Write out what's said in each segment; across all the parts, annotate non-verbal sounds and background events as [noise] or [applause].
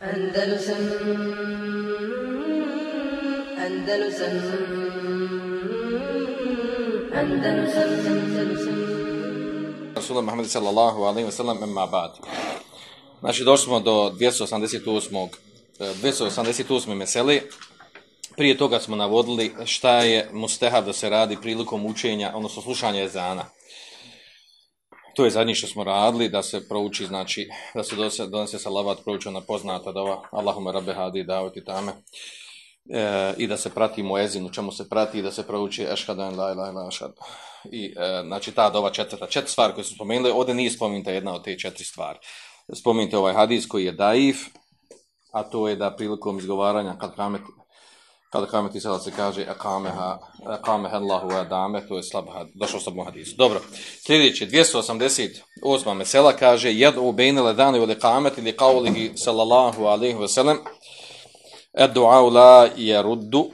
Andalusam Andalusam Andalusam Andalusam sallallahu alaihi wa sallam emma ba'd. Znači došli smo do 288. eh, 288. meseli. Prije toga smo navodili šta je mustehab da se radi prilikom učenja, odnosno slušanja ezana. To je zadnje što smo radili, da se prouči, znači, da se donese, salavat, prouči ona poznata dova, Allahume rabbe hadi davati tame, e, i da se prati muezin, u čemu se prati, i da se prouči ešhadu en la ilaha ašhadu. I, e, znači, ta dova četvrta, četiri stvari koje su spomenuli, ovdje nije spomenuta jedna od te četiri stvari. Spomenite ovaj hadis koji je daif, a to je da prilikom izgovaranja kad kamet kada kameti sada se kaže akameha, Allahu adame, to je slab had, došao u hadisu. Dobro, sljedeći, 288. mesela kaže, jed u bejne ledani ili kameti ili kaulihi sallallahu alaihi wasallam, ed du'au la jeruddu uh,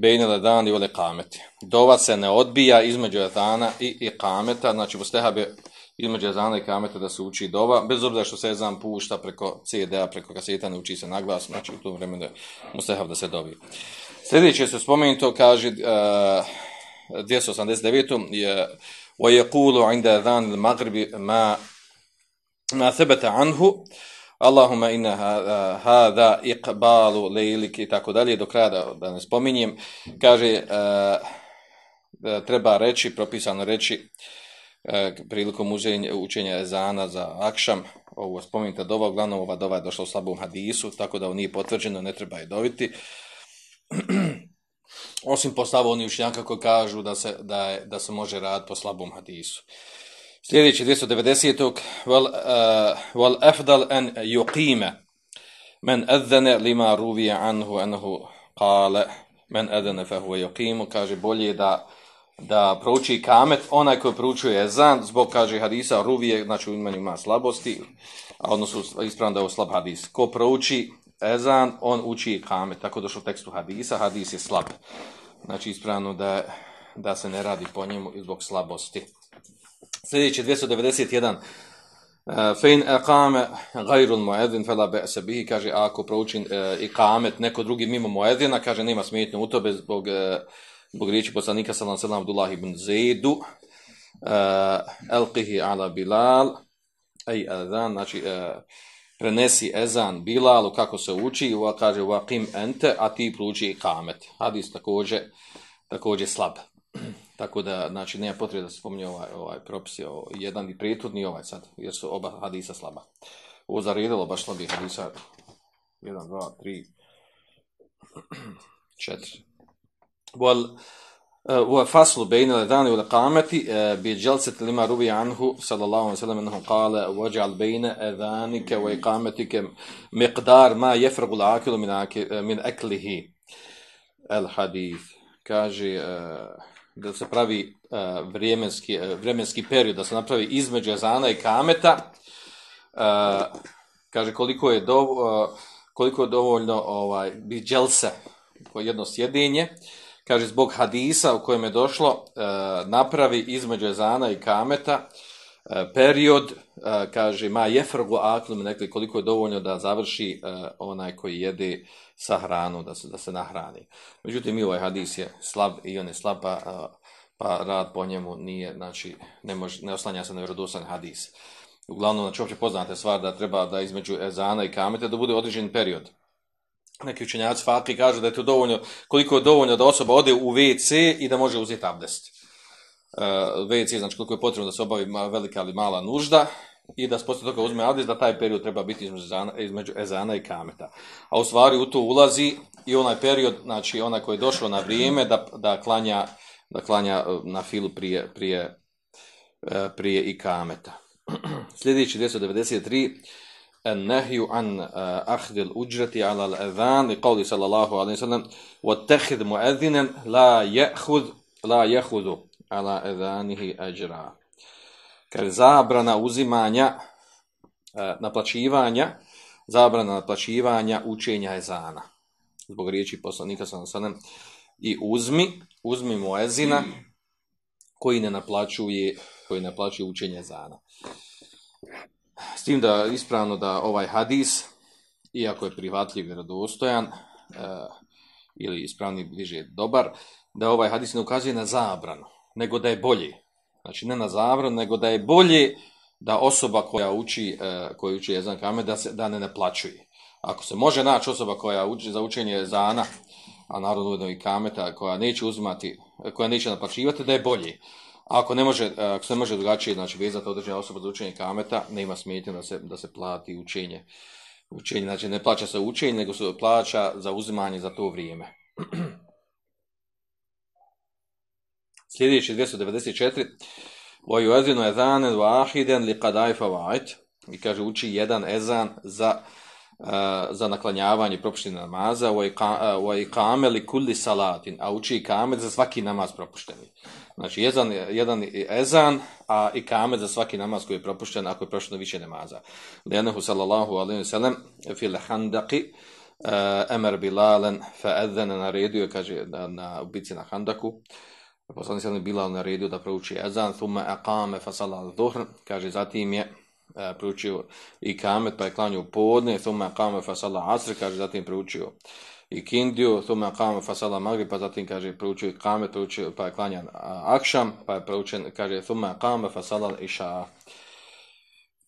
bejne ledani ili kameti. Dova se ne odbija između edana i ikameta, znači mustehabe između ezana i kameta da se uči dova, bez obzira što se ezan pušta preko CD-a, preko kaseta, ne uči se naglas, znači u tom vremenu je mustehav da se dobi. Sljedeće se spomenuto, kaže uh, 289. je وَيَقُولُ عِنْدَ ذَانِ الْمَغْرِبِ مَا مَا ثَبَتَ عَنْهُ Allahuma inna hada iqbalu lejlik i tako dalje, do kraja da, da ne spominjem, kaže, uh, da treba reći, propisano reći, e, prilikom učenja, ezana za akšam, ovo spomenuta dova, uglavnom ova dova je došla u slabom hadisu, tako da ovo nije potvrđeno, ne treba je dobiti. [clears throat] Osim po oni učenjaka koji kažu da se, da, je, da se može rad po slabom hadisu. Sljedeći 290. Wal, uh, wal afdal an yuqime men adzane lima ruvija anhu anhu kale men adzane fa huwa yuqimu kaže bolje da da prouči kamet, onaj koji proučuje ezan, zbog, kaže hadisa, ruvije, znači u imanju ima slabosti, a odnosno ispravno da je slab hadis. Ko prouči ezan, on uči kamet, tako došlo u tekstu hadisa, hadis je slab. Znači ispravno da, da se ne radi po njemu zbog slabosti. Sljedeći 291. Fein aqame gajrul muedin fela be'se bihi, kaže, ako prouči uh, i kamet neko drugi mimo muedina, kaže, nema smetnje u zbog uh, zbog riječi poslanika sallam sallam Abdullah ibn Zaidu uh, elqihi ala Bilal ej ezan, znači uh, prenesi ezan Bilalu kako se uči, ova kaže waqim ente, a ti pruči kamet. Hadis također, također slab. [clears throat] Tako da, znači, nema potrebe da se spominje ovaj, ovaj propis, ovaj, jedan i prijetudni ovaj sad, jer su oba hadisa slaba. Ovo zaredilo baš slabih hadisa. Jedan, dva, tri, [clears throat] četiri. وال وفصل بين الأذان والإقامة بجلسة لما روي عنه صلى الله عليه وسلم أنه قال واجعل بين أذانك وإقامتك مقدار ما يفرغ العاقل من من أكله الحديث kaže da se pravi vremenski, vremenski period, da se napravi između ezana i kameta, kaže koliko je, do, koliko je dovoljno ovaj, bi dželse, jedno sjedinje, kaže zbog hadisa u kojem je došlo e, napravi između ezana i kameta e, period e, kaže ma jefrgu aklum nekli koliko je dovoljno da završi onaj koji jede sa hranu da se da se nahrani. Međutim i ovaj hadis je slab i on je slab pa, pa rad po njemu nije znači ne može ne oslanja se na vjerodostojan hadis. Uglavnom znači uopće poznate stvar da treba da između ezana i kameta da bude određen period neki učenjaci fakri kažu da je to dovoljno, koliko je dovoljno da osoba ode u WC i da može uzeti abdest. Uh, WC znači koliko je potrebno da se obavi velika ili mala nužda i da se poslije toga uzme abdest, da taj period treba biti između ezana, između ezana i kameta. A u stvari u to ulazi i onaj period, znači onaj koji je došao na vrijeme da, da, klanja, da klanja na filu prije, prije, prije i kameta. [clears throat] Sljedeći 293 en nehju an ahdil uđreti ala l'adhan, i qavli sallallahu alaihi sallam, wa tehid mu'edhinen la jehud, la jehudu ala edhanihi ajra. Kaže, zabrana uzimanja, naplaćivanja, zabrana naplaćivanja učenja ezana. Zbog riječi poslanika sallallahu sallam, i uzmi, uzmi muezina koji ne naplaćuje, koji ne naplaćuje učenje ezana. S tim da ispravno da ovaj hadis, iako je prihvatljiv vjerodostojan, e, ili ispravni bliže dobar, da ovaj hadis ne ukazuje na zabranu, nego da je bolji. Znači ne na zabranu, nego da je bolje da osoba koja uči, e, koja uči jezan kamet, da, se, da ne naplaćuje. Ako se može naći osoba koja uči za učenje jezana, a naravno i kameta, koja neće uzimati, koja neće naplaćivati, da je bolje. Ako ne može, e, ako se ne može drugačije znači, vezati određena osoba za učenje kameta, nema smetnje da se, da se plati učenje. Učenje, znači ne plaća se učenje, nego se plaća za uzimanje za to vrijeme. [clears throat] Sljedeći 294. وَيُؤَذِنُ اَذَانًا وَاحِدًا لِقَدَاءِ فَوَائِدٍ I kaže uči jedan ezan za, uh, za naklanjavanje propuštenih namaza iqame li kulli salatin, a uči ikamet za svaki namaz propušteni. Znači jedan, jedan ezan, a ikamet za svaki namaz koji je propušten ako je propušteno više namaza. Lijenehu sallallahu alaihi wa sallam fil handaqi uh, emer bilalen fa edzene naredio, kaže na, na ubici na handaku, Poslanik sallam Bilal naredio da prouči ezan, thumma aqame fa sala dhuhr, kaže zatim je proučio i kamet pa je klanio podne, thumma aqame fa sala asr, kaže zatim proučio i kindiju, thumma aqame fa sala maghrib, pa zatim kaže proučio i kamet, proučio, pa je klanjan akšam, pa je proučen, kaže thumma aqame fa sala iša.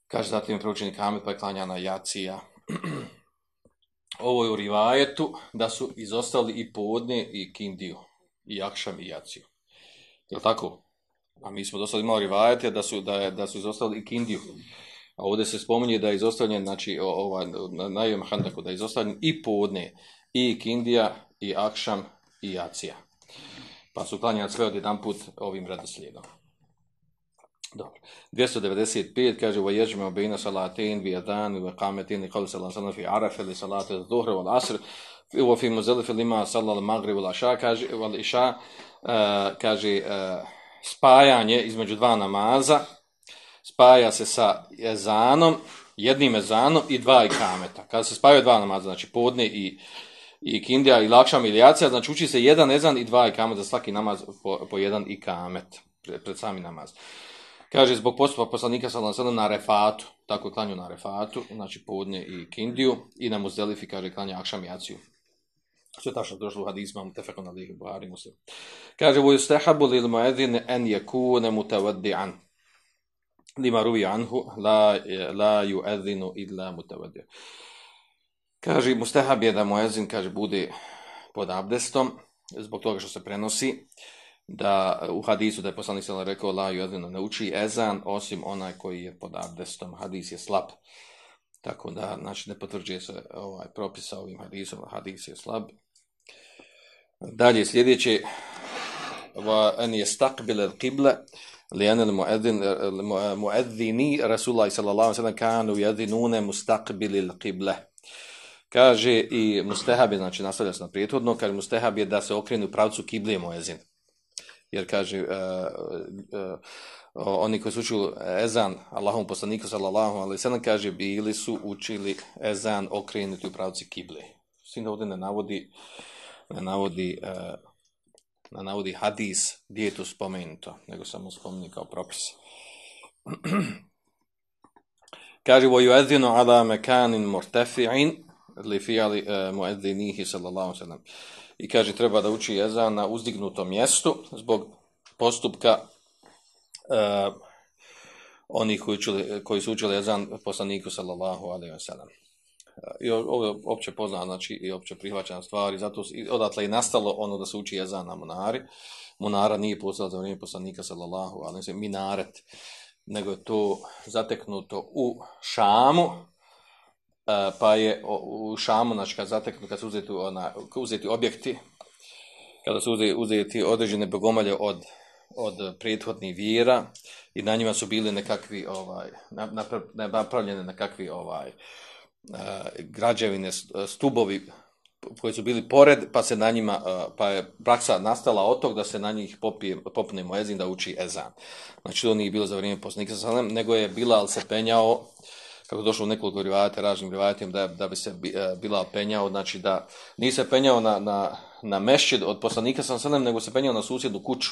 Kaže zatim proučen i kamet, pa je klanjana jacija. [clears throat] Ovo je u rivajetu da su izostali i podne i kindiju, i akšam i jaciju. Jel tako? A mi smo dosta imali rivajete da su, da, da su izostali i kindiju. A ovdje se spominje da je izostavljen, znači, ovaj, na, Ivom Handaku, da je izostavljen i podne, i kindija, i akšam, i jacija. Pa su klanjali sve od jedan put ovim redoslijedom. Dobro. 295 kaže wa yajma bayna salatain bi adhan wa qamatin qawli sallallahu fi arafa li salati adh-dhuhr wal asr wa fi muzdalifa lima sallal maghrib wal isha kaže wal isha uh, kaže uh, spajanje između dva namaza spaja se sa ezanom jednim ezanom i dva ikameta kada se spajaju dva namaza znači podne i i kindija i lakšam ili jacija, znači uči se jedan ezan i dva ikamet za svaki namaz po, po jedan ikamet pred, pred sami namaz. Kaže, zbog postupa poslanika sallam na refatu, tako klanju na refatu, znači podne i kindiju, i na muzdelifi, kaže, klanja akšam jaciju. Što tačno došlo u hadizma, mu tefeku na lihi, Buhari muslim. Kaže, voju stehabu lil muedin en jekune mutavaddi'an. Lima ruvi anhu, la, la ju edinu illa mutavaddi'an. Kaže, mustahab je da muezin, kaže, bude pod abdestom, zbog toga što se prenosi, da u hadisu da je poslanik sallallahu rekao la yu'adhinu ne uči ezan osim onaj koji je pod abdestom. Hadis je slab. Tako da znači ne potvrđuje se ovaj propis sa ovim hadisom hadis je slab. Dalje sljedeće. Wa an yastaqbil al-qibla لأن المؤذن المؤذني رسول الله صلى الله عليه وسلم كانوا يذنون مستقبل القبلة kaže i mustahab je znači nastavlja se na prethodno kaže mustahab je da se okrenu u pravcu kible muezin jer kaže uh, uh, oni koji su učili ezan Allahom poslaniku sallallahu alaihi sallam kaže bili su učili ezan okrenuti u pravci kible. Sin ovdje ne navodi ne navodi uh, ne navodi hadis gdje je to spomenuto, nego samo spomni kao propis. [clears throat] kaže yu'adhinu ala mekanin murtafi'in li fi'ali uh, mu'adhinihi sallallahu sallam i kaže treba da uči jezan na uzdignutom mjestu zbog postupka uh, onih koji, učili, koji su učili jezan poslaniku sallallahu alaihi wa sallam. I ovo je opće poznano, znači i opće prihvaćena stvar i zato i odatle je nastalo ono da se uči jezan na munari. Munara nije postala za vrijeme poslanika sallallahu wa sallam, minaret, nego je to zateknuto u Šamu, E, pa je u Šamu, znači kad zateknu, kad su uzeti, ona, uzeti objekti, kada su uzeti, određene bogomalje od, od prethodnih vjera i na njima su bili nekakvi, ovaj, napravljene nekakvi ovaj, građevine, stubovi koji su bili pored, pa se na njima, pa je praksa nastala od tog da se na njih popije, popne ezin da uči ezan. Znači to nije bilo za vrijeme poslanika sa nego je Bilal se penjao kako došlo u nekoliko rivajata, ražnim rivajatima, da, da bi se bila penjao, znači da nije se penjao na, na, na mešćid od poslanika sam sadem, nego se penjao na susjednu kuću,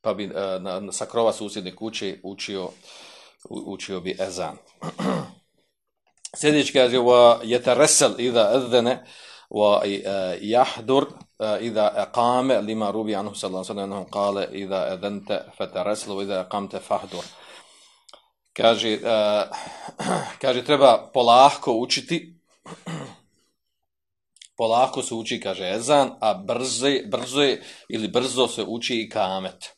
pa bi na, na, sa krova susjedne kuće učio, učio bi ezan. [clears throat] Sljedeći kaže, wa yataresel ida edzene, wa jahdur ida eqame, lima rubi anhu sallallahu sallam, anhu kale, ida edente fatareslu, ida eqamte fahdur. Kaže, [clears throat] kaže, treba polahko učiti, [clears throat] polako se uči, kaže, ezan, a brzo, brzo ili brzo se uči i kamet.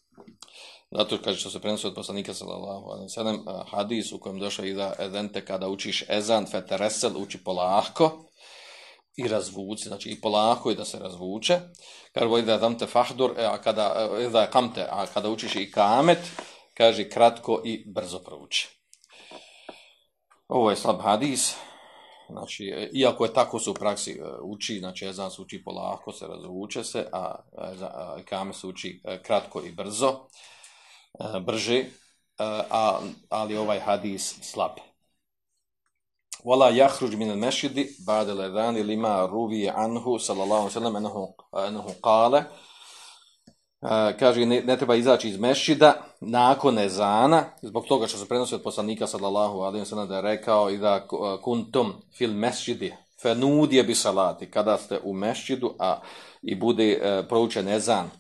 Zato kaže što se prenosi od poslanika sallallahu alejhi ve sellem hadis u kojem došao i da edente kada učiš ezan feteresel uči polako i razvuci, znači i polako i da se razvuče. Kaže voj da dam te fahdur, e, a kada e, da kamte, a kada učiš i kamet, kaže kratko i brzo prouči. Ovo je slab hadis, znači, e, iako je tako se u praksi uči, znači ezan se uči polako, se razvuče se, a, a, a se uči kratko i brzo. E, brže, e, a, ali ovaj hadis slab. Wala jahruđ min al-mešidi ba'da ledani lima ruvi anhu sallallahu sallam enahu, enahu kale e, kaže ne, ne, treba izaći iz mešida nakon ezana zbog toga što se prenosi od poslanika sallallahu alaihi sallam da je rekao i da kuntum fil mešidi fenudije bi salati kada ste u mešćidu a i bude uh, proučen ezan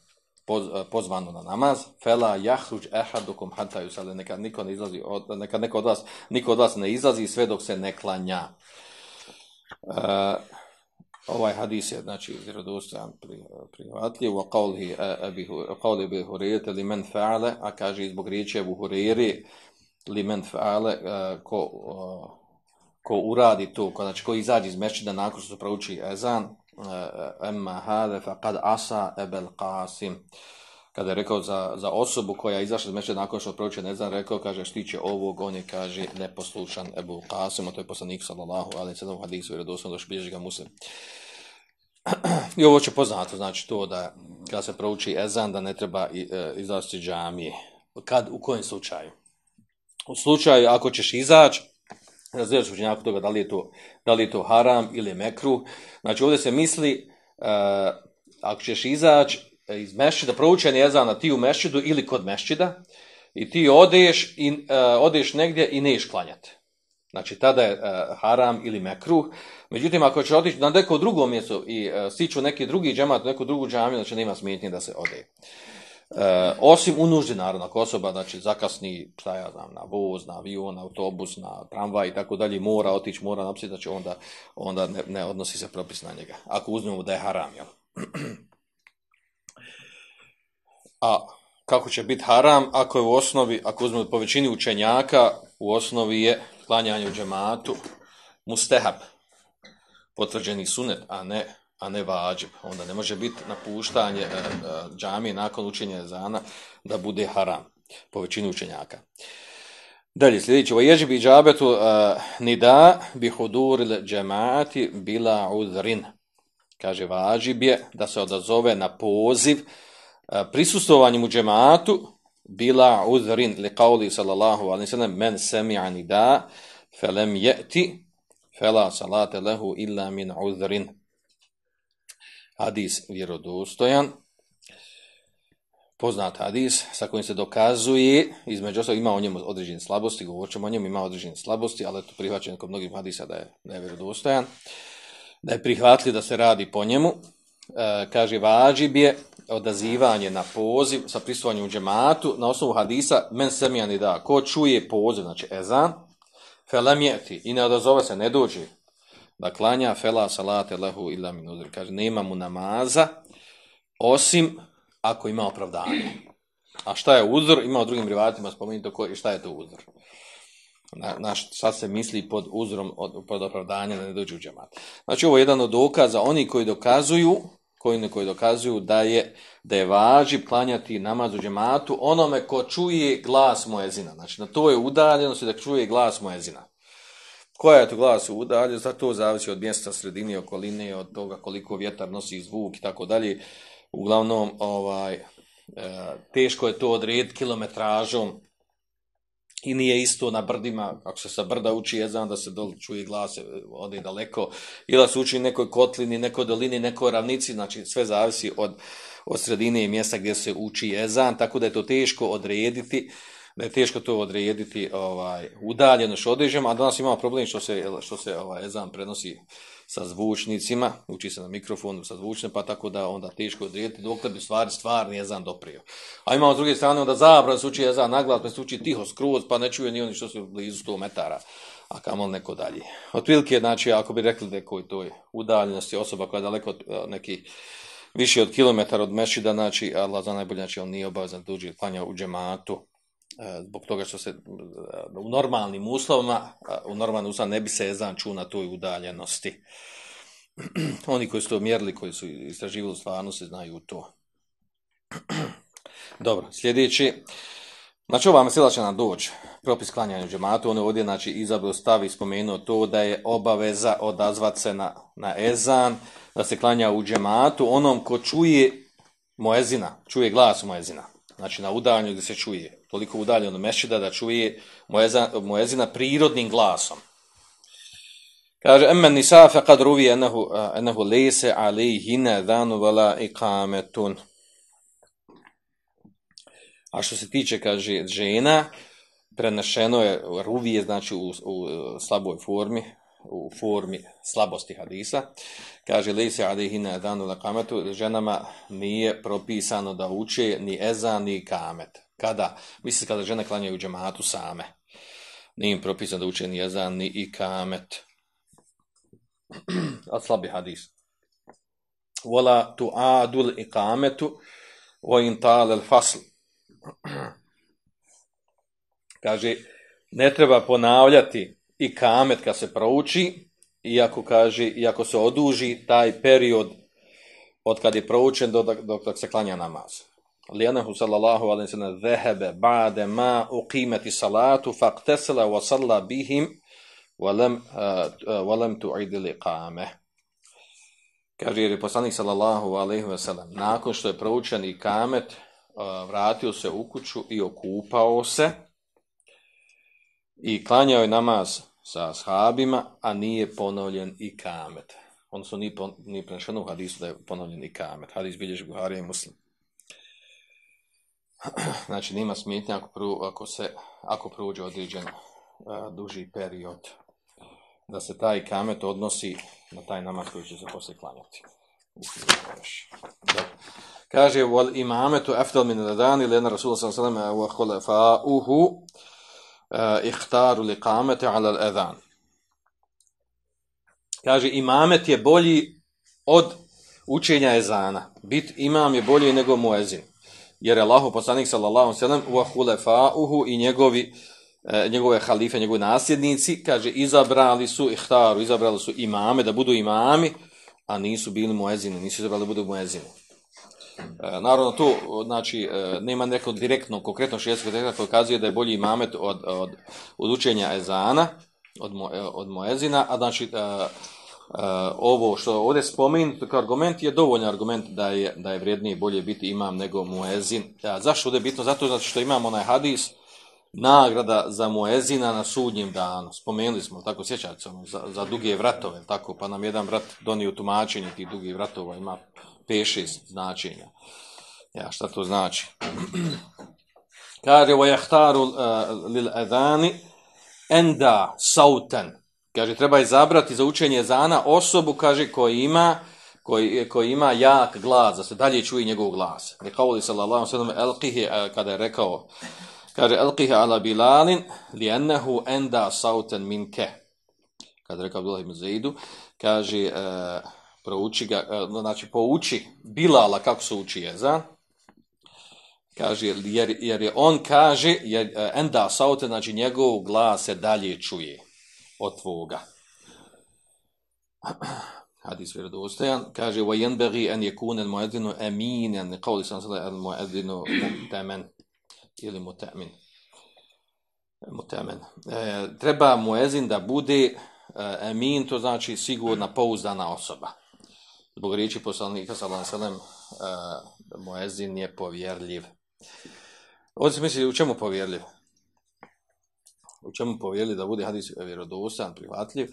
Eh, pozvano na namaz, fela jahruđ ehadukum hatta yusali, neka niko ne izlazi, od, neka neko od vas, niko od vas ne izlazi sve dok se ne klanja. Uh, ovaj hadis je, znači, vjerodostojan prihvatljiv, wa qawli abi qawli bi hurajra li men fa'ala, a kaže zbog riječi Abu Hurajri li fa'ala ko ko uradi to, ko, znači ko izađe iz mešćida nakon što se prouči ezan, emma hade faqad asa ebel qasim kada je rekao za, za osobu koja je izašla iz mešćida nakon što prouči ne znam rekao kaže štiće ovog on je kaže neposlušan Ebu Qasim to je poslanik sallallahu alejhi ve sellem hadisu vjerodostojno došao bilježi ga muslim [clears throat] I ovo će poznato, znači to da kada se prouči ezan, da ne treba e, izlaziti džamije. Kad, u kojem slučaju? U slučaju ako ćeš izaći, razlijeći učenjaku toga da li, je to, da li je to haram ili mekru. Znači ovdje se misli, uh, ako ćeš izaći iz mešćida, proučen je na ti u mešćidu ili kod mešćida, i ti odeš, i, uh, odeš negdje i neš klanjati. Znači tada je uh, haram ili mekruh. Međutim, ako će otići na neko drugo mjesto i uh, stiću neki drugi džemat, neku drugu džamiju, znači nema smetnje da se ode. E, osim u nuždi, naravno, ako osoba znači, zakasni, šta ja znam, na voz, na avion, na autobus, na tramvaj i tako dalje, mora otići, mora napsiti, znači onda, onda ne, ne, odnosi se propis na njega. Ako uzmemo da je haram, jel? A kako će biti haram, ako je u osnovi, ako uzmemo po većini učenjaka, u osnovi je klanjanje u džematu mustehab, potvrđeni sunet, a ne a ne vađib. Onda ne može biti napuštanje e, e, džamije nakon učenja zana da bude haram po većini učenjaka. Dalje, sljedeći, o ježi bi džabetu uh, nida bi huduril džemati bila udrin. Kaže, vađib je da se odazove na poziv uh, prisustvovanjem u džematu bila udrin li qavli sallallahu alaihi sallam men semi'a nida felem je'ti fela salate lehu illa min udrin hadis vjerodostojan, poznat hadis sa kojim se dokazuje, između ostalog ima o njemu određene slabosti, govorit ćemo o njemu, ima određene slabosti, ali to prihvaćeno kod mnogih hadisa da je, da je vjerodostojan, da je prihvatli da se radi po njemu, e, kaže vađib je odazivanje na poziv sa prisutovanjem u džematu na osnovu hadisa men semijani da, ko čuje poziv, znači ezan, felemjeti i ne odazove se, ne dođe, da klanja fela salate lehu illa min uzr. Kaže, nema mu namaza, osim ako ima opravdanje. A šta je uzor? Ima u drugim rivatima spomenuto koji, šta je to uzor. Na, na šta se misli pod uzorom, od, pod opravdanjem da ne dođe u džemat. Znači, ovo je jedan od dokaza, oni koji dokazuju, koji koji dokazuju da je da je važi klanjati namaz u džematu onome ko čuje glas moezina. Znači, na to je udaljenost da čuje glas moezina. Koja je to glas u udalje, za to zavisi od mjesta sredine, okoline, od toga koliko vjetar nosi zvuk i tako dalje. Uglavnom, ovaj, e, teško je to odrediti kilometražom i nije isto na brdima, ako se sa brda uči jezan, da se dol čuje glas, ode daleko, ili da se uči nekoj kotlini, nekoj dolini, nekoj ravnici, znači sve zavisi od, od sredine i mjesta gdje se uči jezan, tako da je to teško odrediti da je teško to odrediti ovaj, udaljeno što određemo, a danas imamo problem što se, što se ovaj, ezan prenosi sa zvučnicima, uči se na mikrofonu sa zvučnim, pa tako da onda teško odrediti dok bi stvari stvarni ezan doprio. A imamo s druge strane onda zabran se uči ezan naglas, pa se uči tiho skroz, pa ne čuje ni oni što su blizu 100 metara, a kamol neko dalje. Otprilike, znači, ako bi rekli da je koji to je udaljenosti osoba koja je daleko eh, neki više od kilometara od mešida, znači Allah za najbolje, znači on nije obavezan da klanja u džematu, zbog toga što se e, u normalnim uslovima, u normalnim uslovima ne bi se ezan čuo na toj udaljenosti. [clears throat] Oni koji su to mjerili, koji su istraživali u stvarnosti, znaju to. [clears throat] Dobro, sljedeći. Znači, ova mesela će nam doći. Propis klanjanja u džematu, on je ovdje, znači, izabro stavi spomenuo to da je obaveza odazvat se na, na ezan, da se klanja u džematu onom ko čuje moezina, čuje glas moezina. Znači na udaljenju gdje se čuje, toliko udaljeno mešida da čuje moezina prirodnim glasom. Kaže, emmen nisa faqad ruvi enahu, enahu lejse alejhine danu vala ikametun. A što se tiče, kaže, žena, prenešeno je, ruvi je znači u, u slaboj formi, u formi slabosti hadisa, kaže Lejse alihina danu la kametu, ženama nije propisano da uče ni ezan ni kamet. Kada? Misli kada žene klanjaju džematu same. Nije im propisano da uče ni ezan ni i kamet. [clears throat] A slabi hadis. Vola tu adul i kametu vo in tal fasl. [clears throat] Kaže, ne treba ponavljati i kamet kad se prouči, iako kaže, iako se oduži taj period od kad je proučen do dok, dok se klanja namaz. Alaihi sallam zehebe ba'de ma uqimeti salatu faqtesela wa salla bihim walem, uh, walem tu'idili qame. Kaže, jer je poslanik sallallahu alaihi sallam nakon što je proučen i kamet, uh, vratio se u kuću i okupao se, i klanjao je namaz sa ashabima, a nije ponovljen i kamet. Odnosno nije, pon, nije prenešeno u hadisu da je ponovljen i kamet. Hadis bilježi Buharija i Muslim. [clears throat] Znači, nima smetnja ako, pru, ako, se, ako pruđe određen uh, duži period da se taj kamet odnosi na taj namaz koji će se poslije klanjati. Kaže, wal imametu eftal min radani, lena Rasulullah sallam, wa khulafa'uhu, uh, ihtaru li kamete ala al-adhan. Kaže, imamet je bolji od učenja ezana. Bit imam je bolji nego muezin. Jer je Allahu poslanik sallallahu sallam wa hulefa'uhu i njegovi, uh, njegove halife, njegovi nasljednici, kaže, izabrali su ihtaru, izabrali su imame da budu imami, a nisu bili muezini, nisu izabrali da budu muezini. E, naravno, tu znači, e, nema neko direktno, konkretno šijeskog teksta koji kazuje da je bolji imamet od, od, od učenja ezana, od, mo, e, od moezina, a znači ovo što ovdje spomenuti kao argument je dovoljan argument da je, da je vrijednije bolje biti imam nego muezin. A zašto ovdje je bitno? Zato znači što imamo onaj hadis, nagrada za muezina na sudnjem danu. Spomenuli smo, tako sjećate se, za, za duge vratove, tako, pa nam jedan vrat donio tumačenje tih dugih vratova, ima 5-6 značenja. Ja, šta to znači? [clears throat] Kaže, وَيَحْتَارُ لِلْأَذَانِ enda sautan. Kaže, treba izabrati za učenje zana osobu, kaže, koji ima koji, koji ima jak glas, da se dalje čuje njegov glas. Ne kao li sallallahu sallam elqihi, kada je rekao, kaže, elqihi ala bilalin, li ennehu enda sautan minke. Kada je rekao Abdullah ibn Zaidu, kaže, uh, prouči ga, e, znači pouči Bilala kako se uči jezan, kaže, jer, jer je on kaže, jer, e, enda saute, znači njegov glas se dalje čuje od tvoga. Hadis vjerodostojan, kaže, wa yanbaghi an yakuna al-mu'adhdhinu aminan, qawli sallallahu al-mu'adhdhinu mu'taman ili mu'tamin. Mu'taman. E, treba muezin da bude e, amin, to znači sigurna, pouzdana osoba zbog riječi poslanika ve sellem muezin je povjerljiv. Ovdje se misli u čemu povjerljiv? U čemu povjerili da bude hadis vjerodostan, prihvatljiv,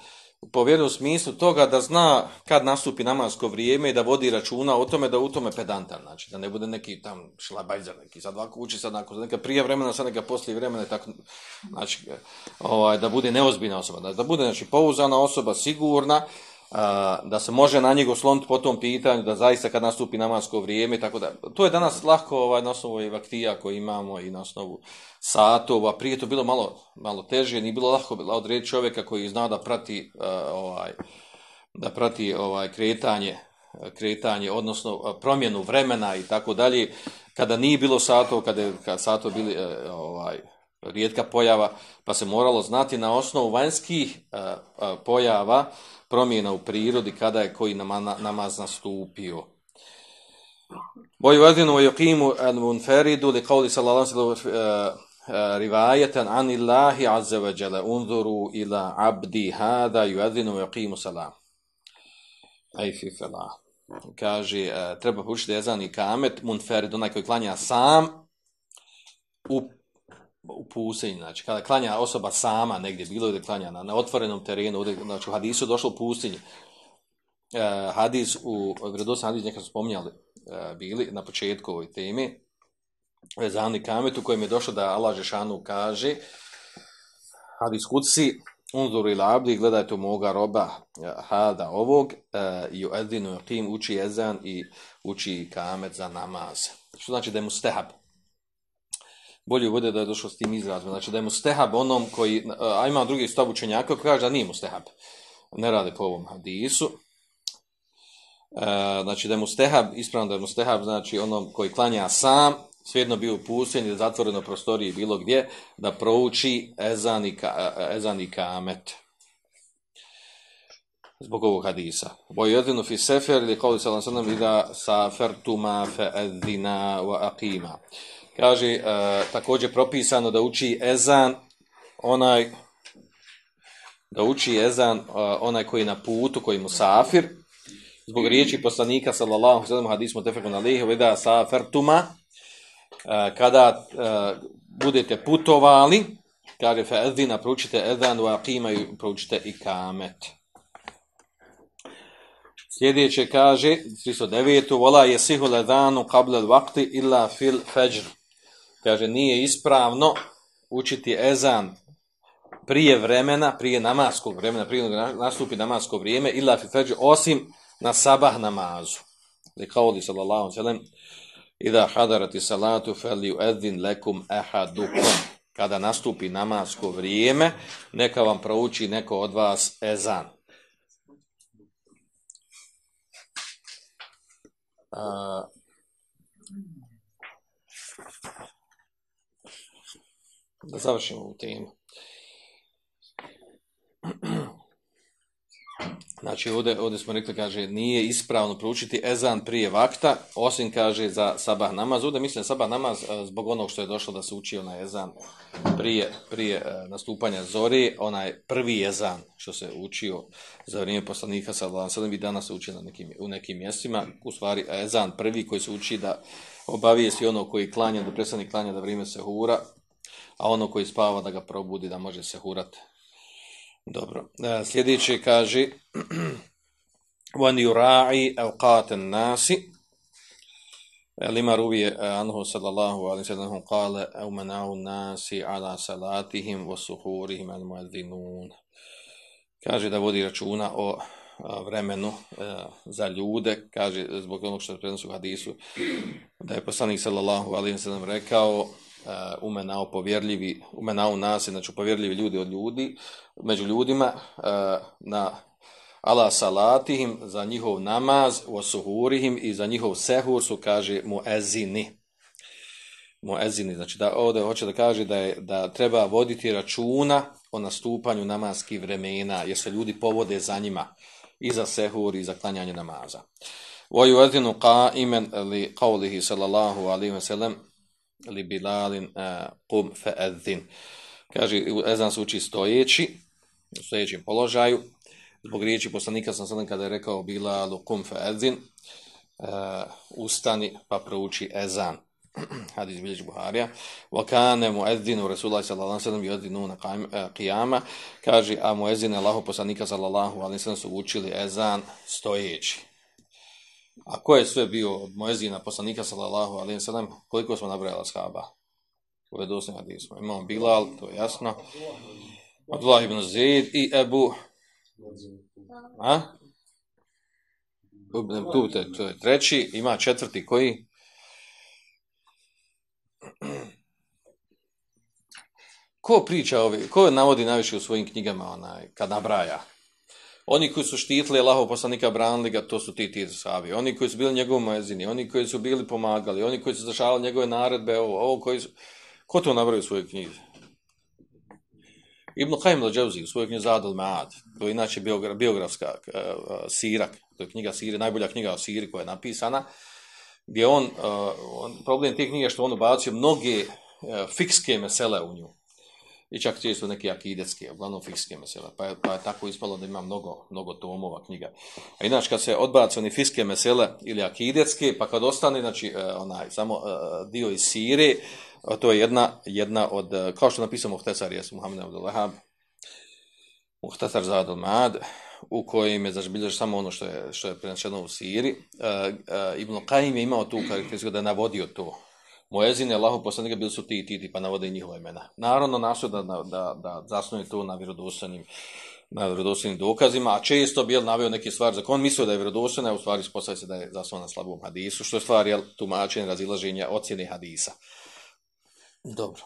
povjerili u smislu toga da zna kad nastupi namasko vrijeme i da vodi računa o tome da u tome pedantan, znači da ne bude neki tam šlabajzer neki, sad ovako uči sad nakon neka prije vremena, sad neka poslije vremena, tako, znači ovaj, da bude neozbiljna osoba, da, da bude znači pouzana osoba, sigurna, da se može na njega osloniti po tom pitanju, da zaista kad nastupi namasko vrijeme, tako da, to je danas lako ovaj, na osnovu ovih vaktija koje imamo i na osnovu satova, prije to bilo malo, malo teže, nije bilo lako odrediti čovjeka koji zna da prati ovaj, da prati ovaj kretanje, kretanje, odnosno promjenu vremena i tako dalje, kada nije bilo satova, kada je kad satov bili e, ovaj, rijetka pojava, pa se moralo znati na osnovu vanjskih pojava, promjena u prirodi kada je koji namaz nastupio. ويؤذن ويقيم المنفرد لقول صلى الله عليه وسلم رواية عن الله عز وجل انظروا إلى عبدي هذا يؤذن ويقيم صلاة أي في فلاح kaže, treba poučiti ezan i kamet, munferid, onaj koji klanja sam u u pustinji, znači kada klanja osoba sama negdje, bilo je da klanja na, na otvorenom terenu, znači u hadisu došlo u pustinji. E, hadis u vredosnom hadis nekad spominjali e, bili na početku ovoj temi vezani kamet u kojem je došlo da Allah Žešanu kaže hadis kuci unzur il abdi, gledajte moga roba e, hada ovog i u edinu tim uči ezan i uči kamet za namaz. Što znači da je mu stehab bolje bude da je došlo s tim izrazom. Znači da je mu onom koji, a ima drugi stav učenjaka koji kaže da nije mu stehab. Ne rade po ovom hadisu. E, znači da je mu stehab, ispravno da je mu stehab, znači onom koji klanja sam, svejedno bio u pustinji, da zatvoreno prostoriji bilo gdje, da prouči ezan i kamet. Zbog ovog hadisa. Bojedinu fi sefer ili kao sallam sallam ida safertuma fe edina wa aqima kaže e, također propisano da uči ezan onaj da uči ezan e, onaj koji je na putu, koji mu safir, zbog riječi poslanika sallallahu sallam hadismu tefekun alihi veda safertuma e, kada budete putovali kaže fe edina proučite ezan u aqima i proučite i kamet. Sljedeće kaže, 309. Vola je sihu ledanu qabla vakti illa fil fajr kaže nije ispravno učiti ezan prije vremena, prije namaskog vremena, prije nastupi namasko vrijeme, ila fi osim na sabah namazu. Li kauli sallallahu sallam, ida hadarati salatu fel edin lekum ehadukum. Kada nastupi namasko vrijeme, neka vam prouči neko od vas ezan. Uh, da završimo ovu temu. Znači, ovdje, ovdje smo rekli, kaže, nije ispravno proučiti ezan prije vakta, osim, kaže, za sabah namaz. Ovdje mislim sabah namaz zbog onog što je došlo da se uči onaj ezan prije, prije e, nastupanja zori, onaj prvi ezan što se učio za vrijeme poslanika sa sada i danas se uči na nekim, u nekim mjestima, u stvari ezan prvi koji se uči da obavijesti ono koji klanja, da predstavnik klanja da vrijeme se hura, a ono koji spava da ga probudi da može se hurati. Dobro. E, sljedeće kaže [clears throat] وَنْ يُرَاعِ أَوْقَاتَ النَّاسِ لما روي عنه صلى الله عليه وسلم قال أو منعوا الناس على صلاتهم وسحورهم المؤذنون kaže da vodi računa o vremenu e, za ljude, kaže zbog onog što je prenosu u hadisu, da je poslanik sallallahu alaihi sallam rekao Uh, umenao povjerljivi, umenao nas, znači povjerljivi ljudi od ljudi, među ljudima, uh, na ala salatihim, za njihov namaz, u suhurihim i za njihov sehur su, kaže, mu ezini. Mu ezini, znači da ovdje hoće da kaže da, je, da treba voditi računa o nastupanju namaskih vremena, jer se ljudi povode za njima i za sehur i za klanjanje namaza. وَيُوَذِنُ قَائِمًا لِقَوْلِهِ sallallahu alaihi wa sallam li bilalin kum fe edzin. Kaže, ezan se uči stojeći, u stojećem položaju, zbog riječi poslanika sam sada kada je rekao bilalu kum fe edzin, ustani pa prouči ezan. [clears throat] hadis bilježi Buharija, wa kane muezzinu Rasulullah sallallahu alaihi sallam yuezzinu na qiyama, kaže, a muezzine Allahu poslanika sallallahu alaihi sallam su učili ezan stojeći. A ko je sve bio od muezzina poslanika sallallahu alaihi sallam, koliko smo nabrali ashaba? U vedosnim hadisom. Imamo Bilal, to je jasno. Abdullah ibn Zaid i Ebu a? Tu, to je treći, ima četvrti koji? Ko priča ovi, ko navodi najviše u svojim knjigama onaj, kad nabraja? Oni koji su štitili Allahov poslanika, branili ga, to su ti ti sahabi. Oni koji su bili njegovom mezini, oni koji su bili pomagali, oni koji su zašavali njegove naredbe, ovo, ovo koji su... Ko to nabraja u svojoj knjizi? Ibn Qayyim al-Jawzi u svojoj knjizi Zadal Ma'ad, to je inače biografska uh, sirak, to je knjiga Siri, najbolja knjiga o Siri koja je napisana, gdje on, on problem te knjige što on ubacio mnoge fikske mesele u nju. I čak su neke akidetske, uglavnom fikske mesele. Pa je, pa je tako ispalo da ima mnogo, mnogo tomova knjiga. A inače kad se odbaci oni fiske mesele ili akidetske, pa kad ostane znači, onaj, samo dio iz Sire, to je jedna, jedna od, kao što napisao Muhtesar Jesu Muhammed Abdullahab, Muhtasar Zadul Mad, u kojem je zabilježeno samo ono što je, što je prenačeno u Siri. Ibn Qaim je imao tu karakteristiku da je navodio to. Moezine, Allahu poslanika bili su ti i ti, ti, pa navode i njihova imena. Naravno, našto da, da, da zasnuje to na vjerodostojnim na vjerodostojnim dokazima, a često bi naveo neke stvari za koje on mislio da je vjerodostojna, a u stvari ispostavlja se da je zasnovan na slabom hadisu, što je stvar jel, tumačenje razilaženja ocjene hadisa. Dobro.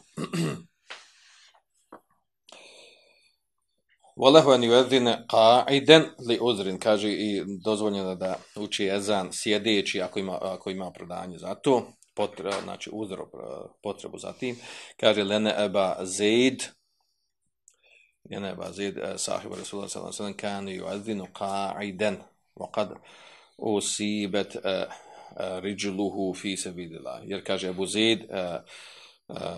Volehu en juezine qa'iden li uzrin, kaže i dozvoljeno da uči ezan sjedeći ako ima, ako ima opravdanje za to, potre, znači uzro potrebu za tim. Kaže lene eba zaid, lene eba zaid, sahibu Rasulullah sallam sallam, kane juezinu qa'iden, kad usibet uh, riđuluhu fi se vidila. Jer kaže Abu Zaid,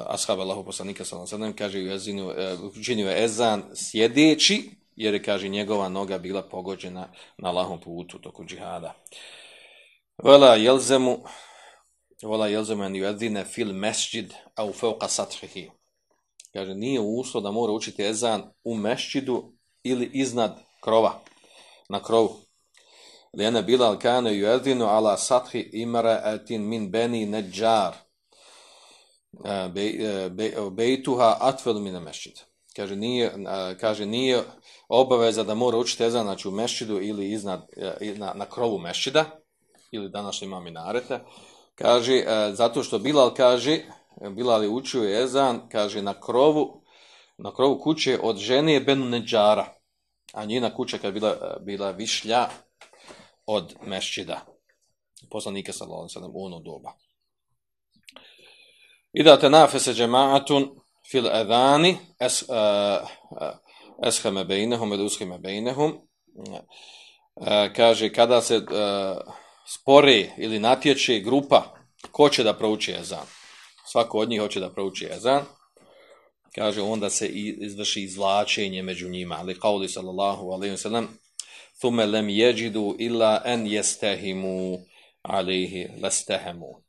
ashab Allahu poslanika sallallahu kaže u ezinu uh, učinio je ezan sjedeći jer je kaže njegova noga bila pogođena na Allahom putu toku džihada. Vela jelzemu Vola jelzemu en juedzine fil mesđid a u feuqa satrihi. Kaže, nije uslov da mora učiti ezan u mešćidu ili iznad krova, na krovu. Lijene Bilal kane juedzinu ala sathi imara etin min beni neđar bejtuha atvel mine mešćid. Kaže nije, kaže, nije obaveza da mora učiti ezan znači u mešćidu ili iznad, na, na krovu mešćida, ili danas ima minarete. Kaže, zato što Bilal kaže, Bilal je učio Ezan, kaže, na krovu, na krovu kuće od žene Benu Neđara, a njena kuća kad bila, e, bila višlja od mešćida, poslanika sa Laloncem ono doba. I da te nafese džemaatun fil edani es, e, e, esheme bejnehum, ed bejnehum, kaže, kada se uh, spore ili natječe grupa ko će da prouči ezan? Svako od njih hoće da prouči ezan. Kaže onda se izvrši izvlačenje među njima. Ali kauli sallallahu alaihi wa sallam thume lem jeđidu illa en jestehimu alihi lestehemu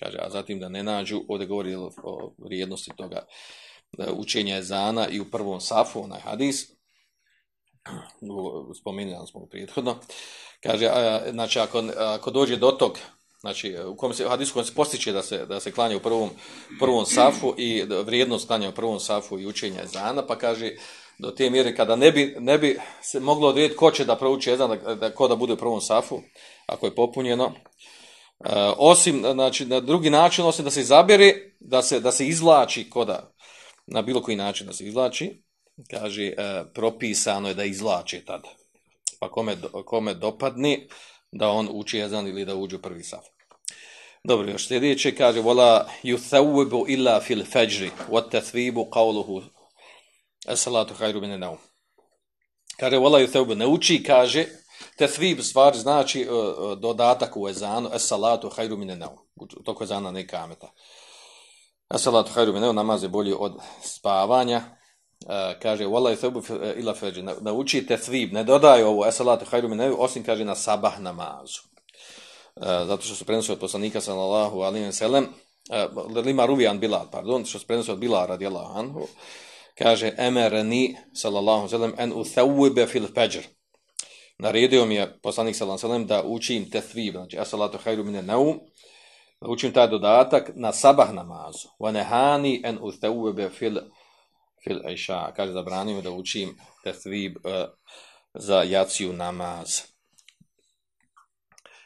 Kaže, a zatim da ne nađu, ovdje govori o vrijednosti toga učenja ezana i u prvom safu, onaj hadis, spominjali smo prethodno, kaže, a, znači, ako, ako dođe do tog, znači, u kom se, hadisu kom se postiče da se, da se klanja u prvom, prvom safu i vrijednost klanja u prvom safu i učenja ezana, pa kaže, do te mjere kada ne bi, ne bi se moglo odrediti ko će da prouči ezan, da, da, ko da bude u prvom safu, ako je popunjeno, E, osim, znači, na drugi način, osim da se izabere, da se, da se izvlači koda, na bilo koji način da se izvlači, kaže, e, propisano je da izvlači tada. Pa kome, kome dopadne, da on uči jezan ili da uđe prvi saf. Dobro, još sljedeće, kaže, vola yuthawwibu illa fil fajri, wa tathwibu qawluhu as-salatu khairu min an-nawm. Kaže, vola yuthawwibu, ne uči, kaže, Tethvib stvar znači uh, dodatak u ezanu, es salatu hajru mine neu. Toko ezana ne kameta. Es salatu hajru mine namaz je bolji od spavanja. Uh, kaže, wala thubu ila feđi. Nauči tethvib, ne dodaju ovo es salatu hajru neu, osim kaže na sabah namazu. Uh, zato što su prenosili od poslanika sallallahu alaihi wa sallam, uh, lima Ruvijan Bilal, pardon, što se prenosi od Bilal radijallahu anhu, kaže, emerni, sallallahu sallam, en uthawwibe fil fajr. Naredio mi je poslanik sallallahu sallam da učim tethvib, znači asalatu hajru mine naum, da učim taj dodatak na sabah namazu. Wa nehani en uthawwibe fil fil iša. Kaže, zabranio da učim tethvib uh, za jaciju namaz.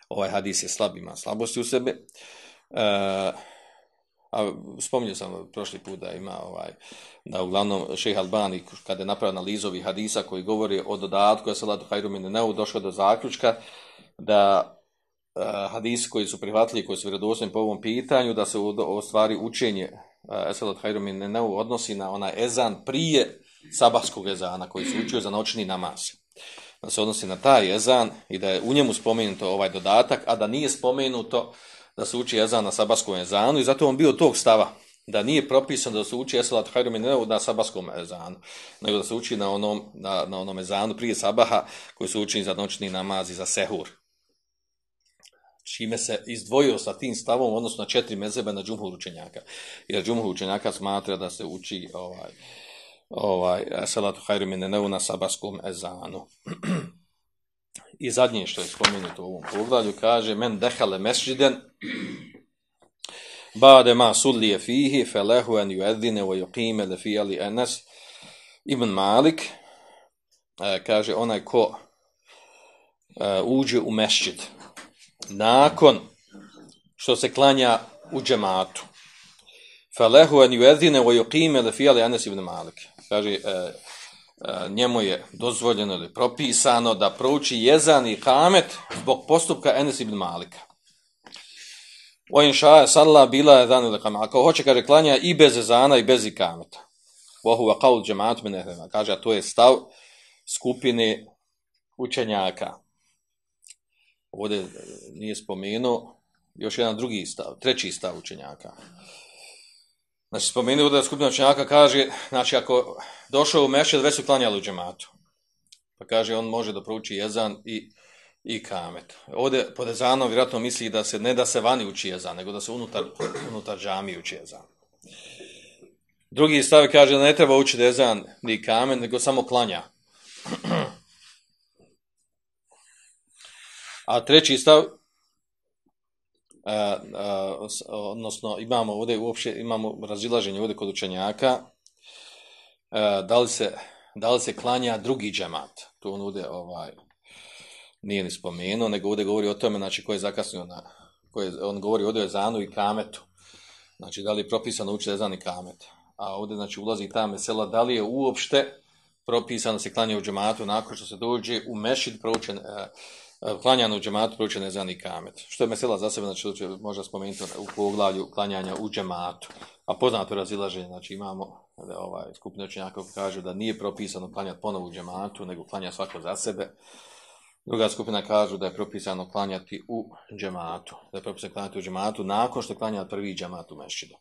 Ovaj hadis je slab, ima slabosti u sebi. Uh, a spominjao sam prošli put da ima ovaj, da uglavnom šeha Albani kada je napravio analizu ovih hadisa koji govori o dodatku ja salatu hajru neu došao do zaključka da uh, koji su prihvatili koji su vjerodostojni po ovom pitanju da se u, o stvari učenje uh, salat hajru mine neu odnosi na onaj ezan prije sabahskog ezana koji se učio za noćni namaz da se odnosi na taj ezan i da je u njemu spomenuto ovaj dodatak a da nije spomenuto da se uči ezan na sabaskom ezanu i zato on bio tog stava da nije propisano da se uči esalat hajru ne na sabaskom ezanu, nego da se uči na onom, na, na onom ezanu prije sabaha koji se uči za noćni namaz i za sehur. Čime se izdvojio sa tim stavom odnosno na četiri mezebe na džumhur učenjaka. Jer džumhur učenjaka smatra da se uči ovaj, ovaj, esalat hajru ne na sabaskom ezanu. I zadnje što je spomenuto u ovom poglavlju kaže men dehale mesđiden bade ma sullije fihi felehu en juedine o yuqime le fijali enes ibn Malik e, kaže onaj ko e, uđe u mesđid nakon što se klanja u džematu felehu en juedine o yuqime le fijali enes ibn Malik kaže e, njemu je dozvoljeno ili propisano da prouči jezan i kamet zbog postupka Enes ibn Malika. O inša salla bila je dan ili kamet. Ako hoće, kaže, klanja i bez jezana i bez i kameta. Vohu wa qaul džemat mene Kaže, a to je stav skupine učenjaka. Ovdje nije spomenuo još jedan drugi stav, treći stav učenjaka. Znači, spomenuo da skupina učenjaka kaže, znači, ako došao u mešćad, već su klanjali u džematu. Pa kaže, on može da prouči jezan i, i kamet. Ovdje pod jezanom vjerojatno misli da se ne da se vani uči jezan, nego da se unutar, unutar džami uči jezan. Drugi stav kaže da ne treba učiti jezan ni kamet, nego samo klanja. A treći stav a, a, odnosno imamo ovdje uopće imamo razilaženje ovdje kod učenjaka a, da li se da li se klanja drugi džemat? Tu on ovdje ovaj nije ni spomenuo nego ovdje govori o tome znači ko je zakasnio na koje on govori ovdje o zanu i kametu. Znači da li je propisano učiti ezan kamet? A ovdje znači ulazi ta mesela da li je uopšte propisano se klanja u džematu nakon što se dođe u mešid proučen klanjano u džematu proučene za kamet. Što je mesela za sebe, znači možda spomenuti u poglavlju klanjanja u džematu. A poznato razilaženje, znači imamo ovaj, skupine učenjaka kažu da nije propisano klanjati ponovo u džematu, nego klanja svako za sebe. Druga skupina kažu da je propisano klanjati u džematu, da je propisano klanjati u džematu nakon što klanja prvi džemat u.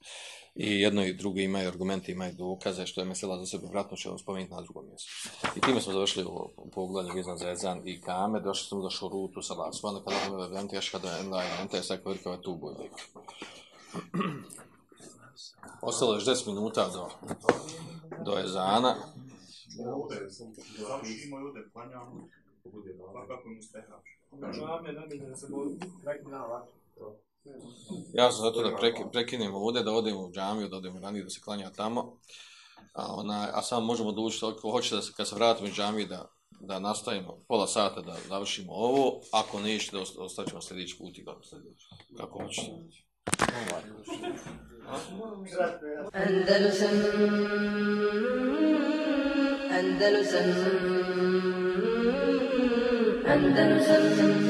I jedno i drugo imaju argumente, imaju dokaze, što je mesela za sebe vratno ćemo spomenuti na drugom mjestu. I time smo završili u pogledu vizan za Ezan i Kame, došli smo do šurutu sa Allah. Svana kada nam je vremte, još kada je enla i ente, sad koliko je tu bolje. Ostalo još 10 minuta do, do Ezana. I ovdje, klanjamo. Pa kako mu steha? Ja sam zato da preki, prekinemo ovdje, da odemo u džamiju, da odemo ranije, da se klanja tamo. A, ona, a samo možemo odlučiti, ako hoće da se, kad se vratimo iz džamije, da, da nastavimo pola sata da završimo ovo, ako nećete, da ostaćemo sljedeći put i kako sljedeći. Kako hoćete. Andalusam Andalusam Andalusam